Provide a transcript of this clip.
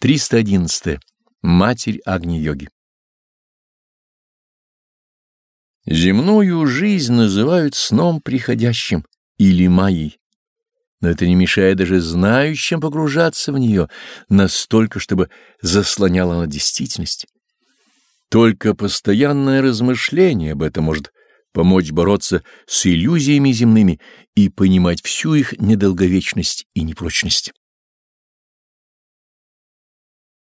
311. Матерь Агни-йоги Земную жизнь называют сном приходящим или майей, но это не мешает даже знающим погружаться в нее настолько, чтобы заслоняла она действительность. Только постоянное размышление об этом может помочь бороться с иллюзиями земными и понимать всю их недолговечность и непрочность.